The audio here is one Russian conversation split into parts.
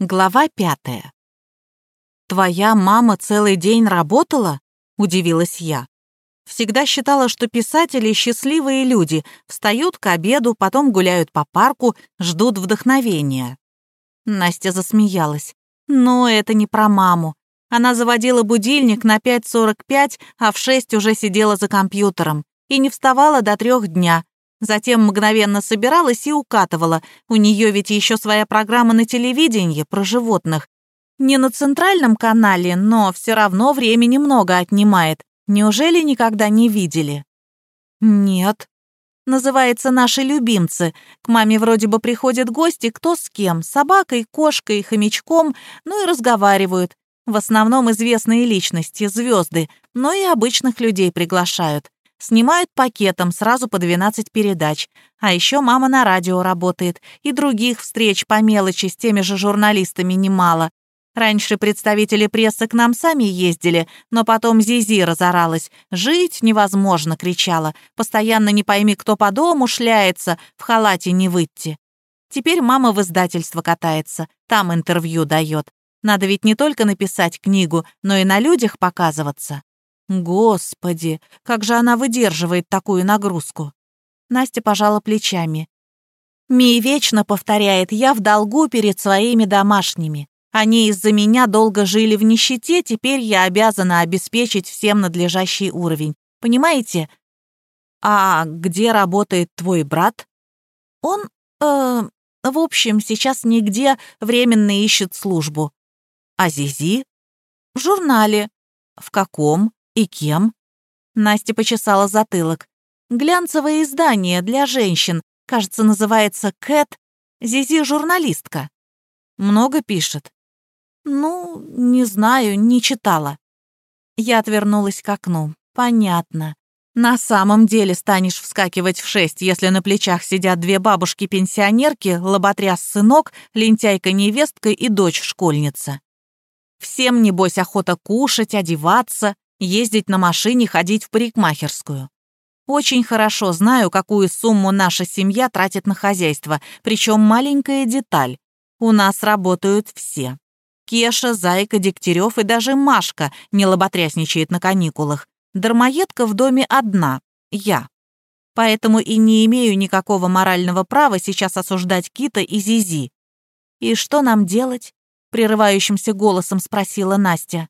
Глава пятая. «Твоя мама целый день работала?» — удивилась я. Всегда считала, что писатели — счастливые люди, встают к обеду, потом гуляют по парку, ждут вдохновения. Настя засмеялась. «Но это не про маму. Она заводила будильник на 5.45, а в 6 уже сидела за компьютером и не вставала до трех дня, Затем мгновенно собиралась и укатывала. У нее ведь еще своя программа на телевидении про животных. Не на центральном канале, но все равно времени много отнимает. Неужели никогда не видели? Нет. Называется «Наши любимцы». К маме вроде бы приходят гости, кто с кем, собакой, кошкой, хомячком, ну и разговаривают. В основном известные личности, звезды, но и обычных людей приглашают. Снимают пакетом сразу по 12 передач. А еще мама на радио работает. И других встреч по мелочи с теми же журналистами немало. Раньше представители прессы к нам сами ездили, но потом Зизи разоралась. «Жить невозможно!» — кричала. «Постоянно не пойми, кто по дому шляется, в халате не выйти». Теперь мама в издательство катается, там интервью дает. Надо ведь не только написать книгу, но и на людях показываться. Господи, как же она выдерживает такую нагрузку? Настя пожала плечами. Ми вечно повторяет, я в долгу перед своими домашними. Они из-за меня долго жили в нищете, теперь я обязана обеспечить всем надлежащий уровень. Понимаете? А где работает твой брат? Он, э, в общем, сейчас нигде временно ищет службу. А Зизи? В журнале. В каком? «И кем?» Настя почесала затылок. «Глянцевое издание для женщин. Кажется, называется «Кэт». Зизи журналистка. Много пишет?» «Ну, не знаю, не читала». Я отвернулась к окну. «Понятно. На самом деле станешь вскакивать в шесть, если на плечах сидят две бабушки-пенсионерки, лоботряс-сынок, лентяйка-невестка и дочь-школьница. Всем, небось, охота кушать, одеваться, ездить на машине, ходить в парикмахерскую. Очень хорошо знаю, какую сумму наша семья тратит на хозяйство, причем маленькая деталь. У нас работают все. Кеша, Зайка, Дегтярев и даже Машка не лоботрясничает на каникулах. Дармоедка в доме одна — я. Поэтому и не имею никакого морального права сейчас осуждать Кита и Зизи. «И что нам делать?» — прерывающимся голосом спросила Настя.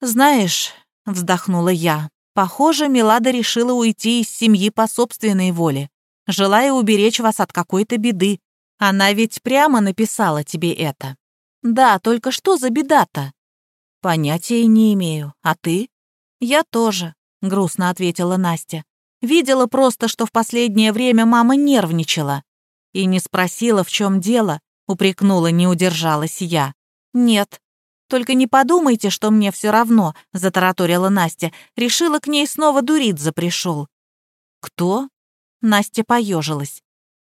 «Знаешь, — вздохнула я. «Похоже, Милада решила уйти из семьи по собственной воле, желая уберечь вас от какой-то беды. Она ведь прямо написала тебе это». «Да, только что за беда-то?» «Понятия не имею. А ты?» «Я тоже», — грустно ответила Настя. «Видела просто, что в последнее время мама нервничала. И не спросила, в чем дело», — упрекнула, не удержалась я. «Нет, только не подумайте, что мне все равно», — затараторила Настя. Решила к ней снова Дуридзе пришел. «Кто?» Настя поежилась.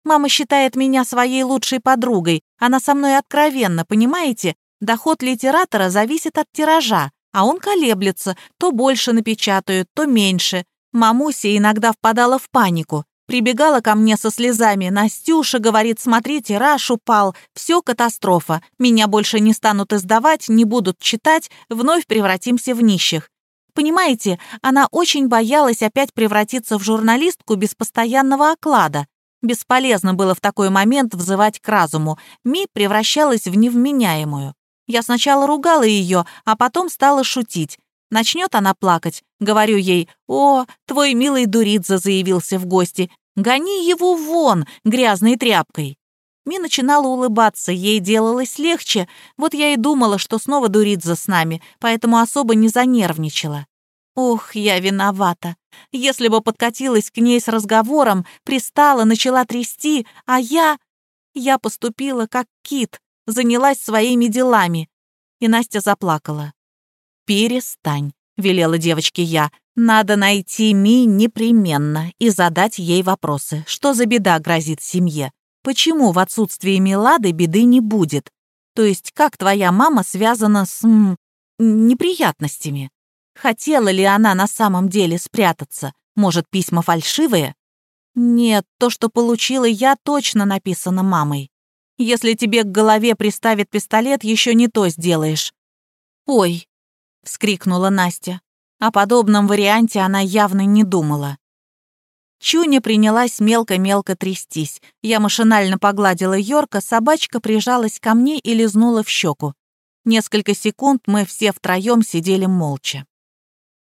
«Мама считает меня своей лучшей подругой. Она со мной откровенна, понимаете? Доход литератора зависит от тиража, а он колеблется. То больше напечатают, то меньше. Мамуся иногда впадала в панику. Прибегала ко мне со слезами. «Настюша, — говорит, — смотрите, раш упал. Все катастрофа. Меня больше не станут издавать, не будут читать, вновь превратимся в нищих». Понимаете, она очень боялась опять превратиться в журналистку без постоянного оклада. Бесполезно было в такой момент взывать к разуму. Ми превращалась в невменяемую. Я сначала ругала ее, а потом стала шутить. Начнет она плакать. Говорю ей, «О, твой милый Дуридзе заявился в гости. Гони его вон, грязной тряпкой». Ми начинала улыбаться, ей делалось легче. Вот я и думала, что снова Дуридзе с нами, поэтому особо не занервничала. Ох, я виновата. Если бы подкатилась к ней с разговором, пристала, начала трясти, а я... Я поступила как кит, занялась своими делами. И Настя заплакала. «Перестань», — велела девочке я. «Надо найти Ми непременно и задать ей вопросы. Что за беда грозит семье? Почему в отсутствии Милады беды не будет? То есть как твоя мама связана с... М, неприятностями? Хотела ли она на самом деле спрятаться? Может, письма фальшивые? Нет, то, что получила я, точно написано мамой. Если тебе к голове приставит пистолет, еще не то сделаешь». «Ой!» — вскрикнула Настя. О подобном варианте она явно не думала. Чуня принялась мелко-мелко трястись. Я машинально погладила Йорка, собачка прижалась ко мне и лизнула в щеку. Несколько секунд мы все втроем сидели молча.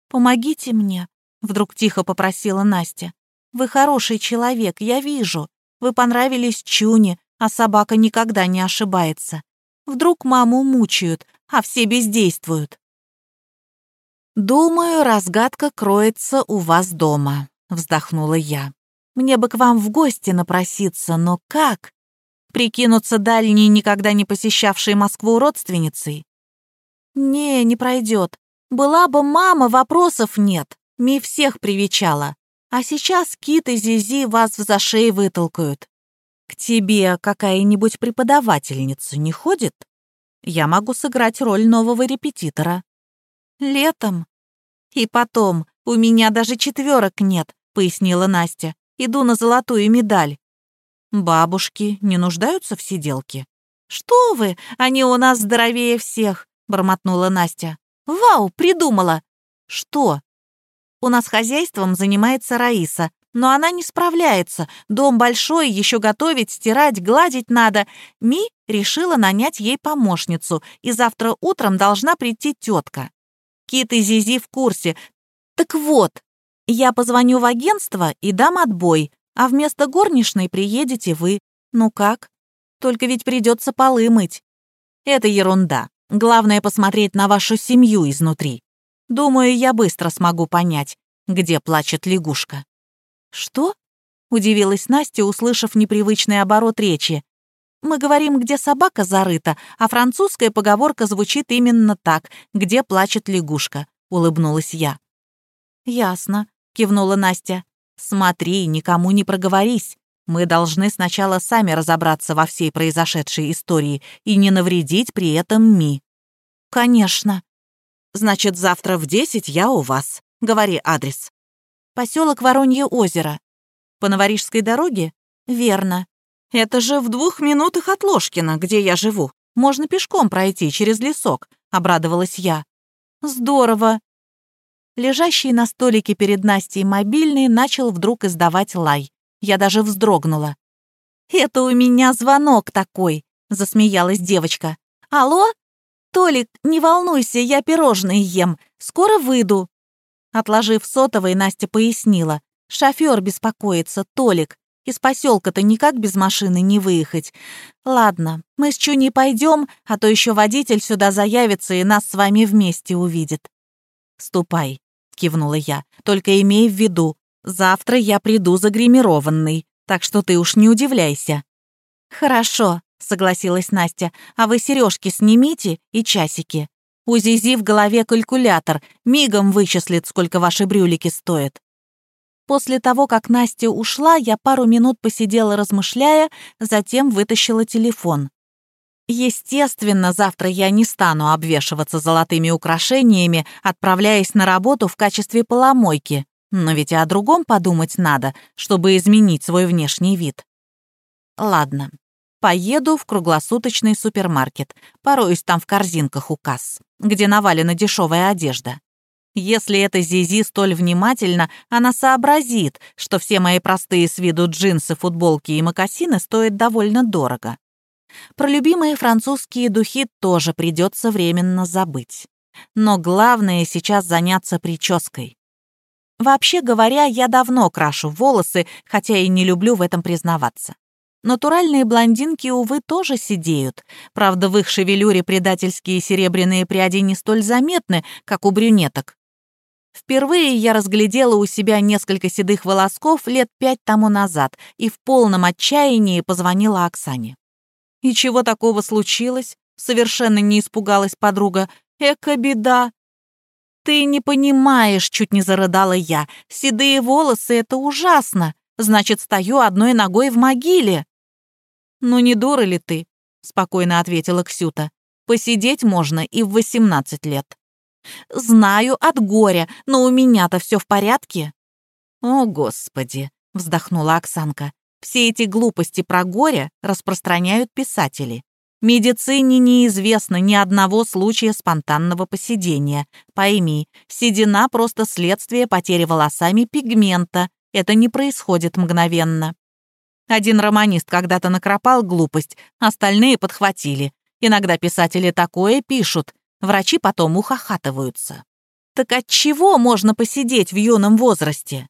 «Помогите мне», — вдруг тихо попросила Настя. «Вы хороший человек, я вижу. Вы понравились Чуне, а собака никогда не ошибается. Вдруг маму мучают, а все бездействуют». «Думаю, разгадка кроется у вас дома», — вздохнула я. «Мне бы к вам в гости напроситься, но как? Прикинуться дальней, никогда не посещавшей Москву родственницей? Не, не пройдет. Была бы мама, вопросов нет. Ми всех привечала. А сейчас Кит и Зизи вас в зашей вытолкают. К тебе какая-нибудь преподавательница не ходит? Я могу сыграть роль нового репетитора. Летом. И потом, у меня даже четверок нет, пояснила Настя. Иду на золотую медаль. Бабушки не нуждаются в сиделке. Что вы, они у нас здоровее всех, бормотнула Настя. «Вау, придумала!» «Что?» «У нас хозяйством занимается Раиса, но она не справляется. Дом большой, еще готовить, стирать, гладить надо. Ми решила нанять ей помощницу, и завтра утром должна прийти тетка. Кит и Зизи в курсе. Так вот, я позвоню в агентство и дам отбой, а вместо горничной приедете вы. Ну как? Только ведь придется полы мыть. Это ерунда. Главное посмотреть на вашу семью изнутри. Думаю, я быстро смогу понять, где плачет лягушка». «Что?» — удивилась Настя, услышав непривычный оборот речи. «Мы говорим, где собака зарыта, а французская поговорка звучит именно так, где плачет лягушка», — улыбнулась я. «Ясно», — кивнула Настя. «Смотри, никому не проговорись. Мы должны сначала сами разобраться во всей произошедшей истории и не навредить при этом Ми». «Конечно». «Значит, завтра в десять я у вас. Говори адрес». «Поселок Воронье озеро». «По Новорижской дороге?» «Верно». «Это же в двух минутах от Ложкина, где я живу. Можно пешком пройти через лесок», — обрадовалась я. «Здорово». Лежащий на столике перед Настей мобильный начал вдруг издавать лай. Я даже вздрогнула. «Это у меня звонок такой», — засмеялась девочка. «Алло? Толик, не волнуйся, я пирожные ем. Скоро выйду». Отложив сотовый, Настя пояснила. «Шофер беспокоится, Толик. Из поселка-то никак без машины не выехать. Ладно, мы с Чуней пойдем, а то еще водитель сюда заявится и нас с вами вместе увидит». «Ступай», — кивнула я, — «только имей в виду, Завтра я приду загримированный, так что ты уж не удивляйся». «Хорошо», — согласилась Настя, «а вы сережки снимите и часики. У Зизи в голове калькулятор, мигом вычислит, сколько ваши брюлики стоят». После того, как Настя ушла, я пару минут посидела, размышляя, затем вытащила телефон. Естественно, завтра я не стану обвешиваться золотыми украшениями, отправляясь на работу в качестве поломойки. Но ведь и о другом подумать надо, чтобы изменить свой внешний вид. Ладно, поеду в круглосуточный супермаркет, пороюсь там в корзинках у касс, где навалена дешевая одежда. Если эта Зизи столь внимательна, она сообразит, что все мои простые с виду джинсы, футболки и мокасины стоят довольно дорого. Про любимые французские духи тоже придется временно забыть. Но главное сейчас заняться прической. Вообще говоря, я давно крашу волосы, хотя и не люблю в этом признаваться. Натуральные блондинки, увы, тоже сидеют. Правда, в их шевелюре предательские серебряные пряди не столь заметны, как у брюнеток. Впервые я разглядела у себя несколько седых волосков лет пять тому назад и в полном отчаянии позвонила Оксане. «И чего такого случилось?» — совершенно не испугалась подруга. «Эка беда! «Ты не понимаешь», — чуть не зарыдала я. «Седые волосы — это ужасно. Значит, стою одной ногой в могиле». «Ну не дура ли ты?» — спокойно ответила Ксюта. «Посидеть можно и в восемнадцать лет». «Знаю от горя, но у меня-то все в порядке». «О, Господи!» — вздохнула Оксанка. Все эти глупости про горе распространяют писатели. Медицине неизвестно ни одного случая спонтанного посидения. Пойми, седина — просто следствие потери волосами пигмента. Это не происходит мгновенно. Один романист когда-то накропал глупость, остальные подхватили. Иногда писатели такое пишут, врачи потом ухахатываются. Так от чего можно посидеть в юном возрасте?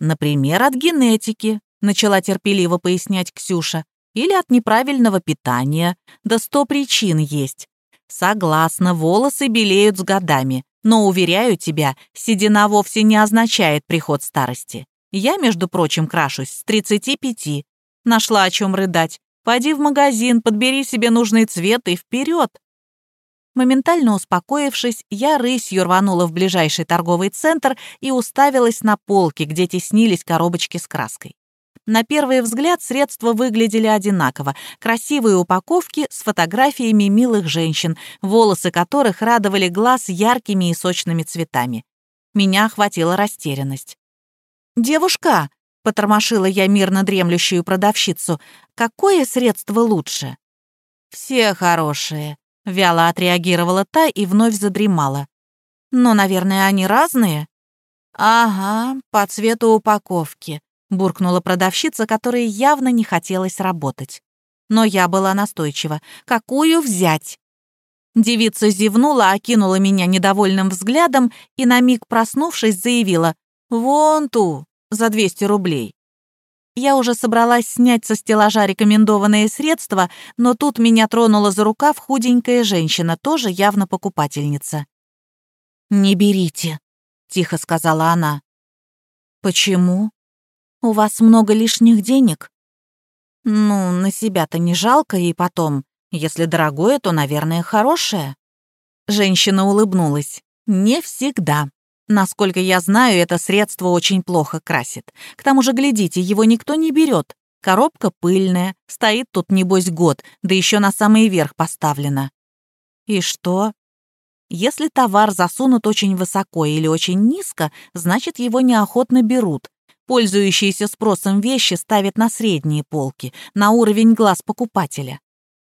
Например, от генетики, начала терпеливо пояснять Ксюша или от неправильного питания, да сто причин есть. Согласна, волосы белеют с годами, но, уверяю тебя, седина вовсе не означает приход старости. Я, между прочим, крашусь с 35. Нашла о чем рыдать. Пойди в магазин, подбери себе нужный цвет и вперед. Моментально успокоившись, я рысью рванула в ближайший торговый центр и уставилась на полки, где теснились коробочки с краской. На первый взгляд средства выглядели одинаково. Красивые упаковки с фотографиями милых женщин, волосы которых радовали глаз яркими и сочными цветами. Меня охватила растерянность. «Девушка!» — потормошила я мирно дремлющую продавщицу. «Какое средство лучше?» «Все хорошие», — вяло отреагировала та и вновь задремала. «Но, наверное, они разные?» «Ага, по цвету упаковки», буркнула продавщица, которой явно не хотелось работать. Но я была настойчива. «Какую взять?» Девица зевнула, окинула меня недовольным взглядом и, на миг проснувшись, заявила «Вон ту, за 200 рублей». Я уже собралась снять со стеллажа рекомендованные средства, но тут меня тронула за рукав худенькая женщина, тоже явно покупательница. «Не берите», — тихо сказала она. «Почему?» «У вас много лишних денег?» «Ну, на себя-то не жалко, и потом, если дорогое, то, наверное, хорошее». Женщина улыбнулась. «Не всегда. Насколько я знаю, это средство очень плохо красит. К тому же, глядите, его никто не берет. Коробка пыльная, стоит тут, небось, год, да еще на самый верх поставлена». «И что?» Если товар засунут очень высоко или очень низко, значит, его неохотно берут, Пользующиеся спросом вещи ставят на средние полки, на уровень глаз покупателя.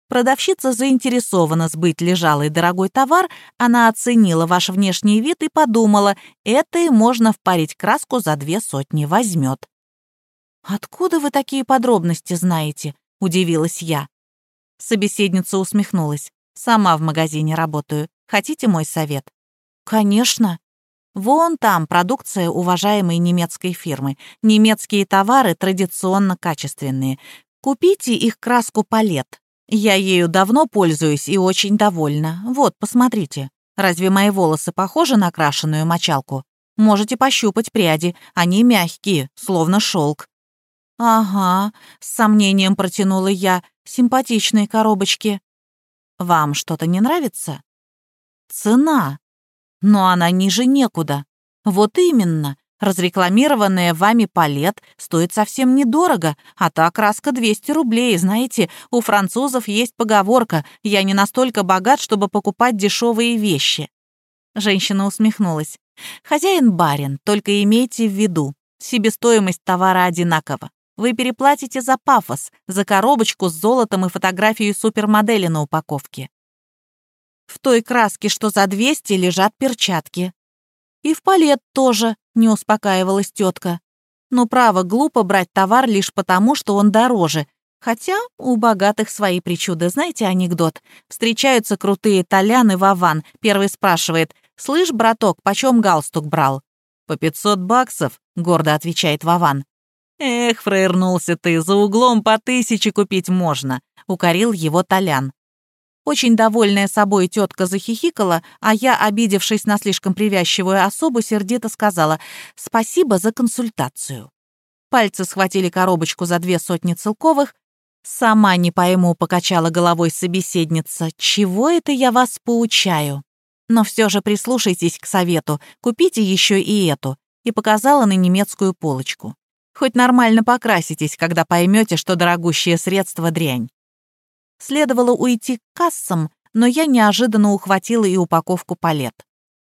Продавщица заинтересована сбыть лежалый дорогой товар, она оценила ваш внешний вид и подумала, это и можно впарить краску за две сотни, возьмет. «Откуда вы такие подробности знаете?» — удивилась я. Собеседница усмехнулась. «Сама в магазине работаю. Хотите мой совет?» «Конечно», Вон там продукция уважаемой немецкой фирмы. Немецкие товары традиционно качественные. Купите их краску палет. Я ею давно пользуюсь и очень довольна. Вот, посмотрите. Разве мои волосы похожи на крашеную мочалку? Можете пощупать пряди, они мягкие, словно шелк. «Ага», — с сомнением протянула я, — «симпатичные коробочки». «Вам что-то не нравится?» «Цена», но она ниже некуда. Вот именно. Разрекламированная вами палет стоит совсем недорого, а та краска 200 рублей. Знаете, у французов есть поговорка «Я не настолько богат, чтобы покупать дешевые вещи». Женщина усмехнулась. «Хозяин барин, только имейте в виду, себестоимость товара одинакова. Вы переплатите за пафос, за коробочку с золотом и фотографию супермодели на упаковке. В той краске, что за 200, лежат перчатки. И в палет тоже, не успокаивалась тетка. Но право, глупо брать товар лишь потому, что он дороже. Хотя у богатых свои причуды. Знаете анекдот? Встречаются крутые толяны Вован. Первый спрашивает, «Слышь, браток, почем галстук брал?» «По 500 баксов», — гордо отвечает Вован. «Эх, фрейрнулся ты, за углом по тысяче купить можно», — укорил его Толян. Очень довольная собой тетка захихикала, а я, обидевшись на слишком привязчивую особу, сердито сказала «Спасибо за консультацию». Пальцы схватили коробочку за две сотни целковых. «Сама не пойму», — покачала головой собеседница, «чего это я вас поучаю?» Но все же прислушайтесь к совету, купите еще и эту, и показала на немецкую полочку. Хоть нормально покраситесь, когда поймете, что дорогущее средство дрянь. Следовало уйти к кассам, но я неожиданно ухватила и упаковку палет.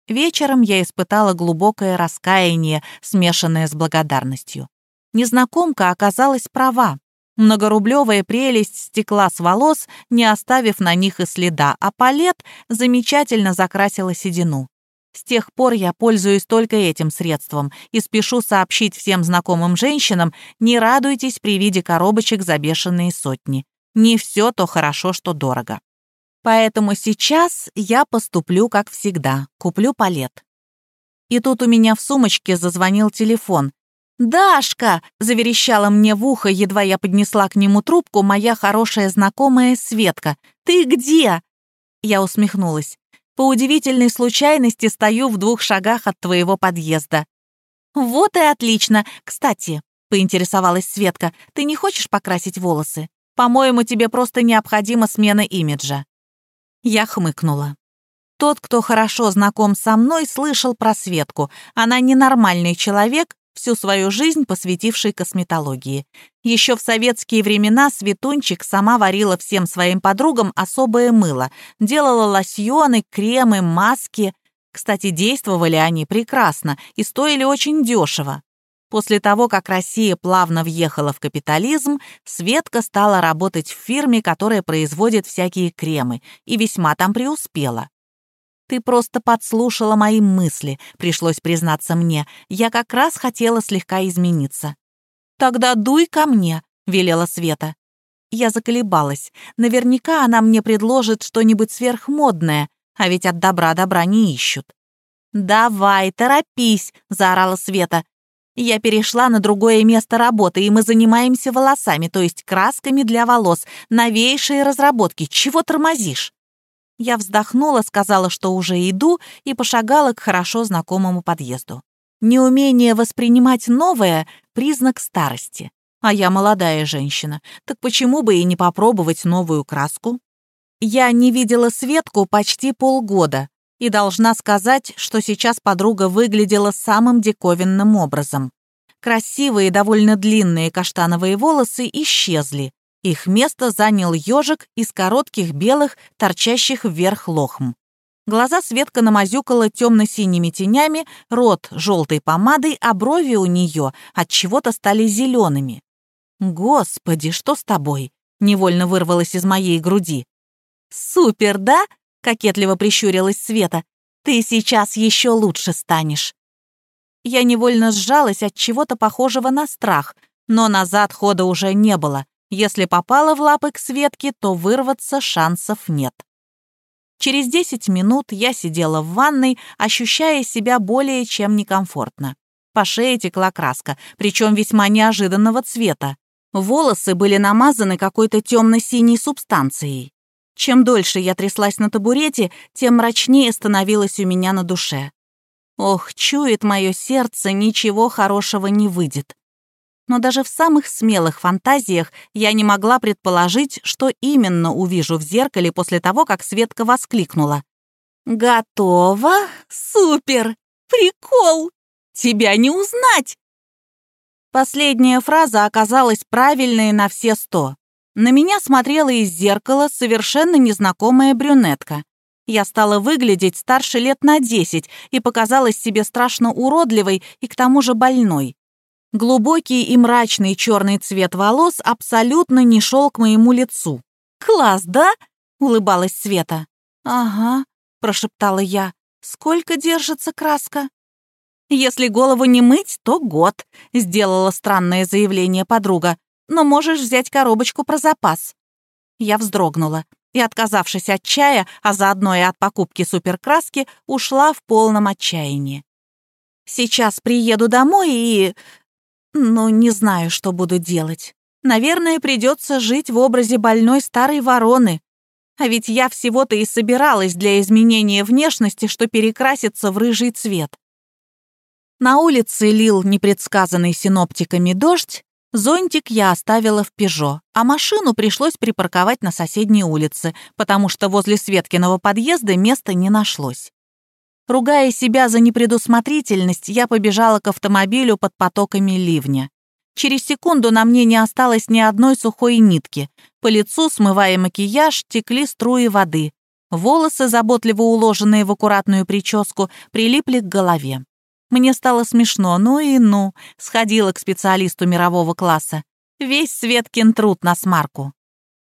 Вечером я испытала глубокое раскаяние, смешанное с благодарностью. Незнакомка оказалась права. Многорублевая прелесть стекла с волос, не оставив на них и следа, а палет замечательно закрасила седину. С тех пор я пользуюсь только этим средством и спешу сообщить всем знакомым женщинам, не радуйтесь при виде коробочек за бешеные сотни. Не все то хорошо, что дорого. Поэтому сейчас я поступлю как всегда, куплю палет. И тут у меня в сумочке зазвонил телефон. «Дашка!» — заверещала мне в ухо, едва я поднесла к нему трубку моя хорошая знакомая Светка. «Ты где?» Я усмехнулась. По удивительной случайности стою в двух шагах от твоего подъезда». «Вот и отлично. Кстати», — поинтересовалась Светка, «ты не хочешь покрасить волосы? По-моему, тебе просто необходима смена имиджа». Я хмыкнула. Тот, кто хорошо знаком со мной, слышал про Светку. Она ненормальный человек, всю свою жизнь посвятивший косметологии. Еще в советские времена Светунчик сама варила всем своим подругам особое мыло, делала лосьоны, кремы, маски. Кстати, действовали они прекрасно и стоили очень дешево. После того, как Россия плавно въехала в капитализм, Светка стала работать в фирме, которая производит всякие кремы, и весьма там преуспела. «Ты просто подслушала мои мысли», — пришлось признаться мне. «Я как раз хотела слегка измениться». «Тогда дуй ко мне», — велела Света. Я заколебалась. Наверняка она мне предложит что-нибудь сверхмодное, а ведь от добра добра не ищут. «Давай, торопись», — заорала Света. Я перешла на другое место работы, и мы занимаемся волосами, то есть красками для волос. Новейшие разработки. Чего тормозишь? Я вздохнула, сказала, что уже иду, и пошагала к хорошо знакомому подъезду. Неумение воспринимать новое — признак старости. А я молодая женщина, так почему бы и не попробовать новую краску? Я не видела Светку почти полгода и должна сказать, что сейчас подруга выглядела самым диковинным образом. Красивые, довольно длинные каштановые волосы исчезли, их место занял ежик из коротких белых, торчащих вверх лохм. Глаза Светка намазюкала темно-синими тенями, рот желтой помадой, а брови у нее от чего-то стали зелеными. «Господи, что с тобой?» — невольно вырвалось из моей груди. «Супер, да?» — кокетливо прищурилась Света. «Ты сейчас еще лучше станешь». Я невольно сжалась от чего-то похожего на страх, но назад хода уже не было. Если попала в лапы к Светке, то вырваться шансов нет. Через 10 минут я сидела в ванной, ощущая себя более чем некомфортно. По шее текла краска, причем весьма неожиданного цвета. Волосы были намазаны какой-то темно-синей субстанцией. Чем дольше я тряслась на табурете, тем мрачнее становилось у меня на душе. Ох, чует мое сердце, ничего хорошего не выйдет но даже в самых смелых фантазиях я не могла предположить, что именно увижу в зеркале после того, как Светка воскликнула. «Готово? Супер! Прикол! Тебя не узнать!» Последняя фраза оказалась правильной на все сто. На меня смотрела из зеркала совершенно незнакомая брюнетка. Я стала выглядеть старше лет на десять и показалась себе страшно уродливой и к тому же больной. Глубокий и мрачный черный цвет волос абсолютно не шел к моему лицу. «Класс, да?» — улыбалась Света. «Ага», — прошептала я. «Сколько держится краска?» «Если голову не мыть, то год», — сделала странное заявление подруга. «Но можешь взять коробочку про запас». Я вздрогнула и, отказавшись от чая, а заодно и от покупки суперкраски, ушла в полном отчаянии. «Сейчас приеду домой и...» Но не знаю, что буду делать. Наверное, придется жить в образе больной старой вороны. А ведь я всего-то и собиралась для изменения внешности, что перекраситься в рыжий цвет. На улице лил непредсказанный синоптиками дождь, зонтик я оставила в «Пежо», а машину пришлось припарковать на соседней улице, потому что возле Светкиного подъезда места не нашлось. Ругая себя за непредусмотрительность, я побежала к автомобилю под потоками ливня. Через секунду на мне не осталось ни одной сухой нитки. По лицу, смывая макияж, текли струи воды. Волосы, заботливо уложенные в аккуратную прическу, прилипли к голове. Мне стало смешно, ну и ну. Сходила к специалисту мирового класса. Весь Светкин труд на смарку.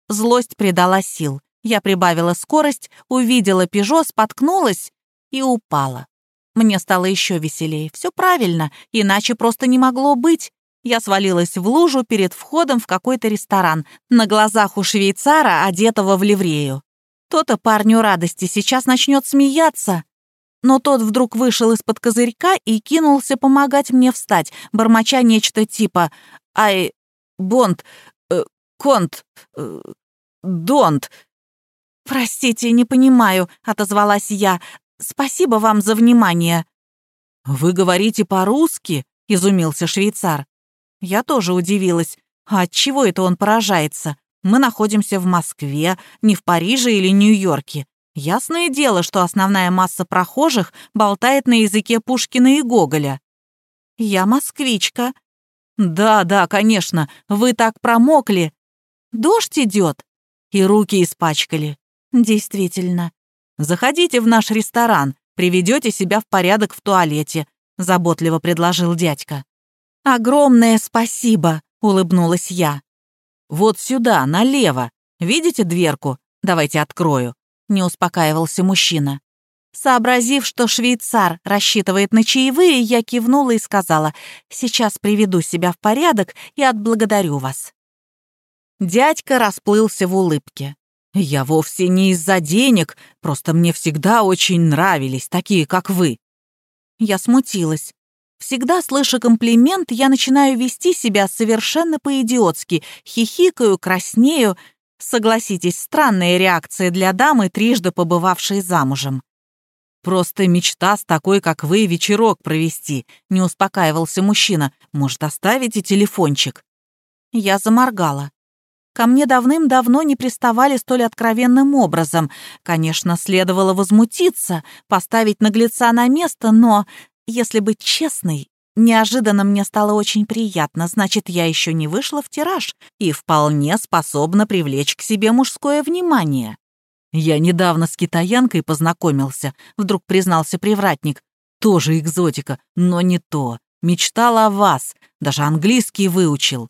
Злость придала сил. Я прибавила скорость, увидела «Пежо», споткнулась и упала. Мне стало еще веселее. Все правильно, иначе просто не могло быть. Я свалилась в лужу перед входом в какой-то ресторан, на глазах у швейцара, одетого в ливрею. То-то парню радости сейчас начнет смеяться. Но тот вдруг вышел из-под козырька и кинулся помогать мне встать, бормоча нечто типа «Ай, Бонд, э, Конт, э, Донт». «Простите, не понимаю», — отозвалась я. Спасибо вам за внимание». «Вы говорите по-русски?» — изумился швейцар. Я тоже удивилась. А чего это он поражается? Мы находимся в Москве, не в Париже или Нью-Йорке. Ясное дело, что основная масса прохожих болтает на языке Пушкина и Гоголя. Я москвичка. Да, да, конечно, вы так промокли. Дождь идет. И руки испачкали. Действительно. Заходите в наш ресторан, приведете себя в порядок в туалете», — заботливо предложил дядька. «Огромное спасибо», — улыбнулась я. «Вот сюда, налево. Видите дверку? Давайте открою», — не успокаивался мужчина. Сообразив, что швейцар рассчитывает на чаевые, я кивнула и сказала, «Сейчас приведу себя в порядок и отблагодарю вас». Дядька расплылся в улыбке. «Я вовсе не из-за денег, просто мне всегда очень нравились такие, как вы». Я смутилась. Всегда, слыша комплимент, я начинаю вести себя совершенно по-идиотски, хихикаю, краснею. Согласитесь, странная реакция для дамы, трижды побывавшей замужем. «Просто мечта с такой, как вы, вечерок провести», — не успокаивался мужчина. «Может, оставите телефончик?» Я заморгала. Ко мне давным-давно не приставали столь откровенным образом. Конечно, следовало возмутиться, поставить наглеца на место, но, если быть честной, неожиданно мне стало очень приятно, значит, я еще не вышла в тираж и вполне способна привлечь к себе мужское внимание. «Я недавно с китаянкой познакомился», — вдруг признался привратник. «Тоже экзотика, но не то. Мечтал о вас, даже английский выучил.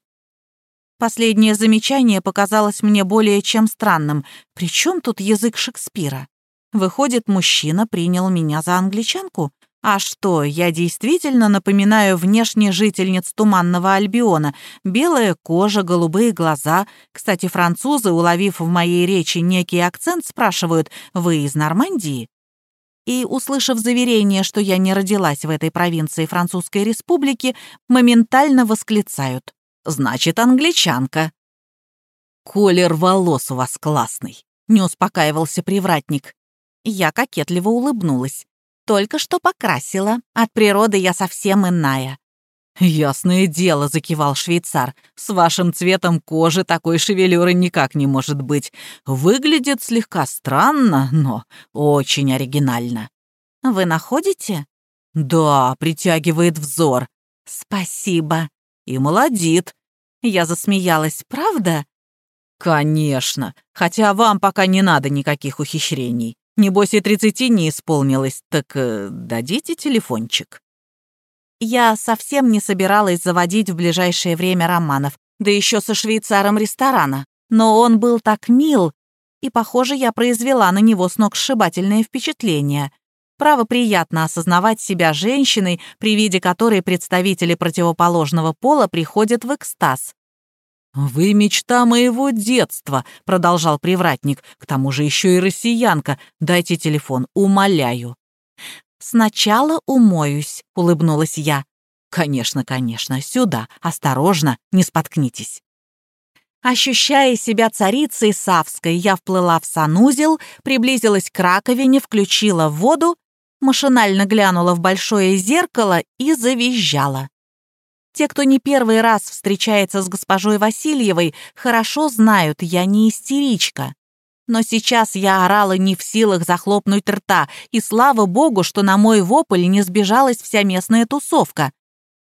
Последнее замечание показалось мне более чем странным. При чем тут язык Шекспира? Выходит, мужчина принял меня за англичанку? А что, я действительно напоминаю внешне жительниц Туманного Альбиона. Белая кожа, голубые глаза. Кстати, французы, уловив в моей речи некий акцент, спрашивают «Вы из Нормандии?» И, услышав заверение, что я не родилась в этой провинции Французской Республики, моментально восклицают значит, англичанка». «Колер волос у вас классный», — не успокаивался привратник. Я кокетливо улыбнулась. «Только что покрасила. От природы я совсем иная». «Ясное дело», — закивал швейцар. «С вашим цветом кожи такой шевелюры никак не может быть. Выглядит слегка странно, но очень оригинально». «Вы находите?» «Да, притягивает взор». «Спасибо», и молодит. Я засмеялась, правда? Конечно, хотя вам пока не надо никаких ухищрений. Небось и тридцати не исполнилось, так э, дадите телефончик. Я совсем не собиралась заводить в ближайшее время романов, да еще со швейцаром ресторана. Но он был так мил, и, похоже, я произвела на него сногсшибательное впечатление. Право приятно осознавать себя женщиной, при виде которой представители противоположного пола приходят в экстаз. «Вы мечта моего детства», — продолжал привратник. «К тому же еще и россиянка. Дайте телефон, умоляю». «Сначала умоюсь», — улыбнулась я. «Конечно, конечно, сюда, осторожно, не споткнитесь». Ощущая себя царицей Савской, я вплыла в санузел, приблизилась к раковине, включила воду машинально глянула в большое зеркало и завизжала. Те, кто не первый раз встречается с госпожой Васильевой, хорошо знают, я не истеричка. Но сейчас я орала не в силах захлопнуть рта, и слава богу, что на мой вопль не сбежалась вся местная тусовка.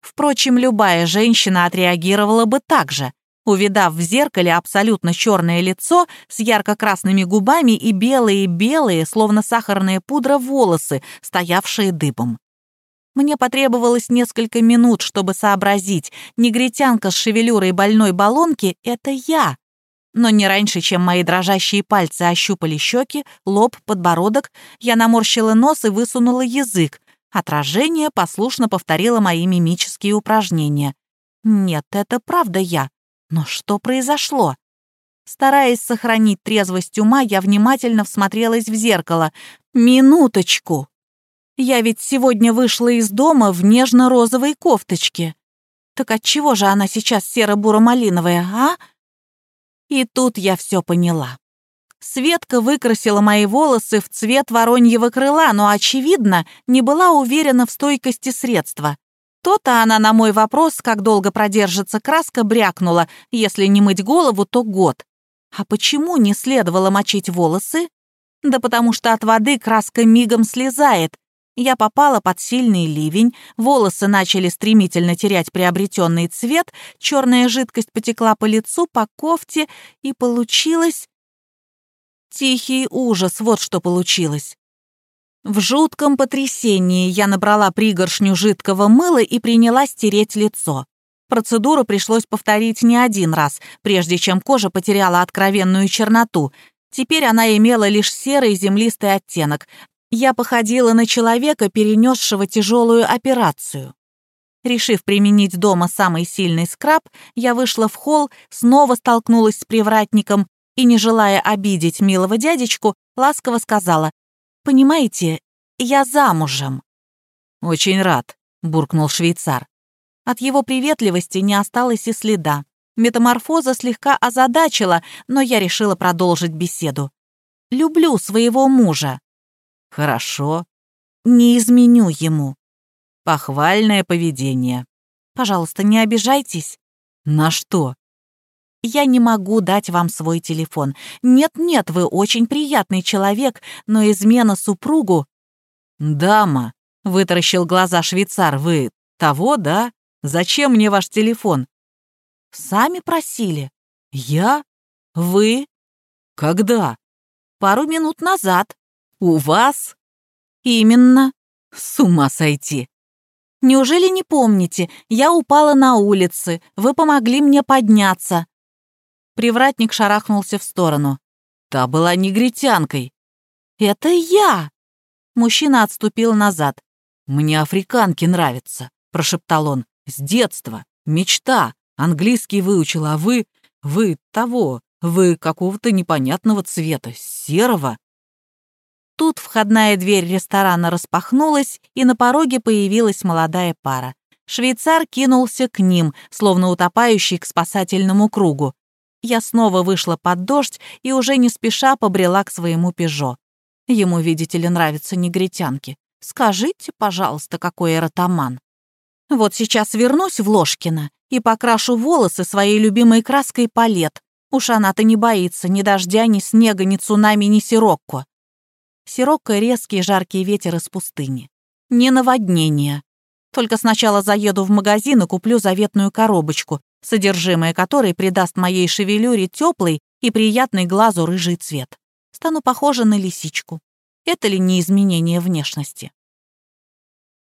Впрочем, любая женщина отреагировала бы так же увидав в зеркале абсолютно черное лицо с ярко-красными губами и белые-белые, словно сахарная пудра, волосы, стоявшие дыбом. Мне потребовалось несколько минут, чтобы сообразить, негритянка с шевелюрой больной баллонки — это я. Но не раньше, чем мои дрожащие пальцы ощупали щеки, лоб, подбородок, я наморщила нос и высунула язык. Отражение послушно повторило мои мимические упражнения. Нет, это правда я. Но что произошло? Стараясь сохранить трезвость ума, я внимательно всмотрелась в зеркало. Минуточку! Я ведь сегодня вышла из дома в нежно-розовой кофточке. Так отчего же она сейчас серо-буро-малиновая, а? И тут я все поняла. Светка выкрасила мои волосы в цвет вороньего крыла, но, очевидно, не была уверена в стойкости средства. То-то она на мой вопрос, как долго продержится краска, брякнула, если не мыть голову, то год. А почему не следовало мочить волосы? Да потому что от воды краска мигом слезает, я попала под сильный ливень, волосы начали стремительно терять приобретенный цвет, черная жидкость потекла по лицу, по кофте, и получилось... Тихий ужас, вот что получилось. В жутком потрясении я набрала пригоршню жидкого мыла и принялась тереть лицо. Процедуру пришлось повторить не один раз, прежде чем кожа потеряла откровенную черноту. Теперь она имела лишь серый землистый оттенок, я походила на человека, перенесшего тяжелую операцию. Решив применить дома самый сильный скраб, я вышла в холл, снова столкнулась с привратником и, не желая обидеть милого дядечку, ласково сказала, «Понимаете, я замужем». «Очень рад», — буркнул швейцар. От его приветливости не осталось и следа. Метаморфоза слегка озадачила, но я решила продолжить беседу. «Люблю своего мужа. Хорошо. Не изменю ему. Похвальное поведение. Пожалуйста, не обижайтесь. На что? Я не могу дать вам свой телефон. Нет-нет, вы очень приятный человек, но измена супругу... Дама, вытаращил глаза швейцар, вы того, да? Зачем мне ваш телефон? Сами просили. Я? Вы? Когда? Пару минут назад. «У вас?» «Именно. С ума сойти!» «Неужели не помните? Я упала на улице. Вы помогли мне подняться». Привратник шарахнулся в сторону. «Та была негритянкой». «Это я!» Мужчина отступил назад. «Мне африканки нравятся», — прошептал он. «С детства. Мечта. Английский выучил, а вы... Вы того. Вы какого-то непонятного цвета. Серого. Тут входная дверь ресторана распахнулась, и на пороге появилась молодая пара. Швейцар кинулся к ним, словно утопающий к спасательному кругу. Я снова вышла под дождь и уже не спеша побрела к своему пижо. Ему, видите ли, нравятся негритянки. Скажите, пожалуйста, какой эротоман. Вот сейчас вернусь в Ложкино и покрашу волосы своей любимой краской палет. Уж она-то не боится ни дождя, ни снега, ни цунами, ни сирокко. Сирокко резкий жаркий ветер из пустыни. Не наводнение. Только сначала заеду в магазин и куплю заветную коробочку, содержимое которой придаст моей шевелюре теплый и приятный глазу рыжий цвет. Стану похожа на лисичку. Это ли не изменение внешности?